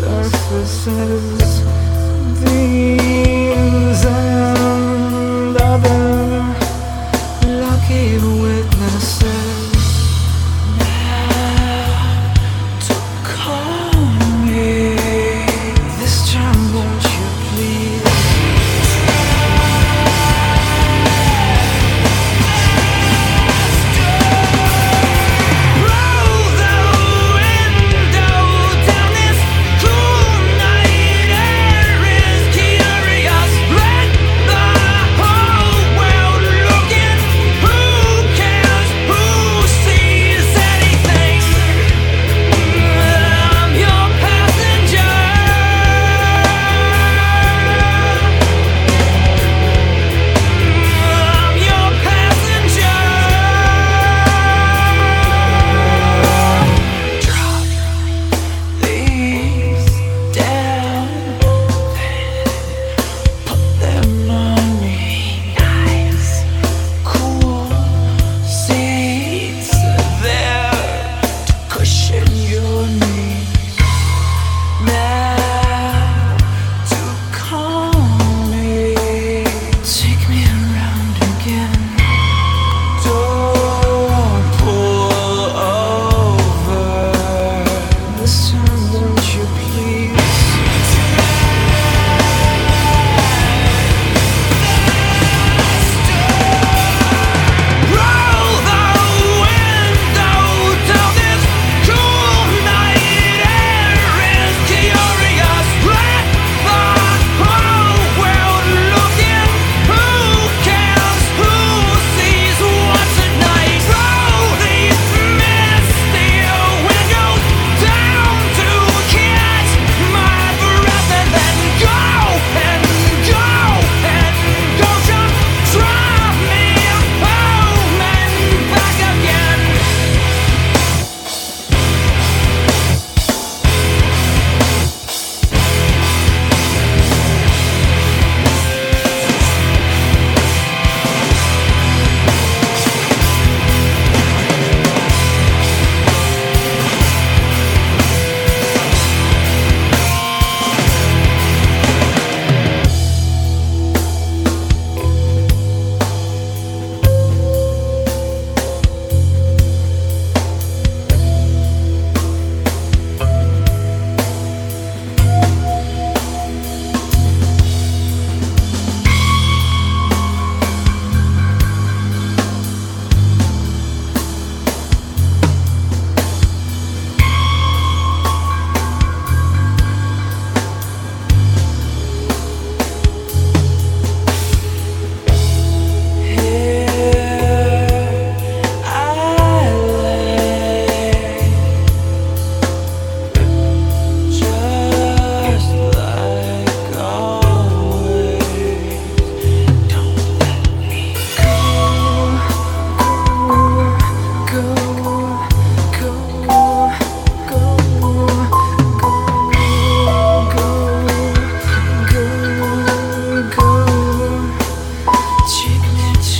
surfaces. The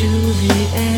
to the end.